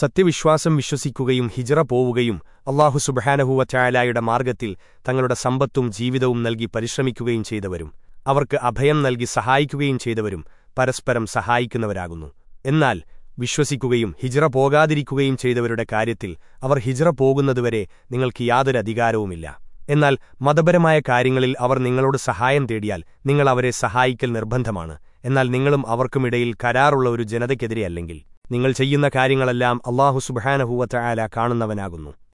സത്യവിശ്വാസം വിശ്വസിക്കുകയും ഹിജറ പോവുകയും അള്ളാഹു സുബഹാനഹുവ ചായാലായുടെ മാർഗത്തിൽ തങ്ങളുടെ സമ്പത്തും ജീവിതവും നൽകി പരിശ്രമിക്കുകയും ചെയ്തവരും. അവർക്ക് അഭയം നൽകി സഹായിക്കുകയും ചെയ്തവരും പരസ്പരം സഹായിക്കുന്നവരാകുന്നു. എന്നാൽ വിശ്വസിക്കുകയും ഹിജറ പോകാതിരിക്കുകയും ചെയ്തവരുടെ കാര്യത്തിൽ അവർ ഹിജറ പോകുന്നതുവരെ നിങ്ങൾക്ക് യാതൊരു അധികാരവുമില്ല. എന്നാൽ മതപരമായ കാര്യങ്ങളിൽ അവർ നിങ്ങളോട് സഹായം തേടിയാൽ നിങ്ങൾ അവരെ സഹായിക്കൽ നിർബന്ധമാണ്. എന്നാൽ നിങ്ങളും അവർക്കുമിടയിൽ കരാറുള്ള ഒരു ജനതയ്ക്കെതിരെയല്ലെങ്കിൽ നിങ്ങൾ ചെയ്യുന്ന കാര്യങ്ങളെല്ലാം അള്ളാഹു സുബഹാനഹൂവത്ത ആല കാണുന്നവനാകുന്നു.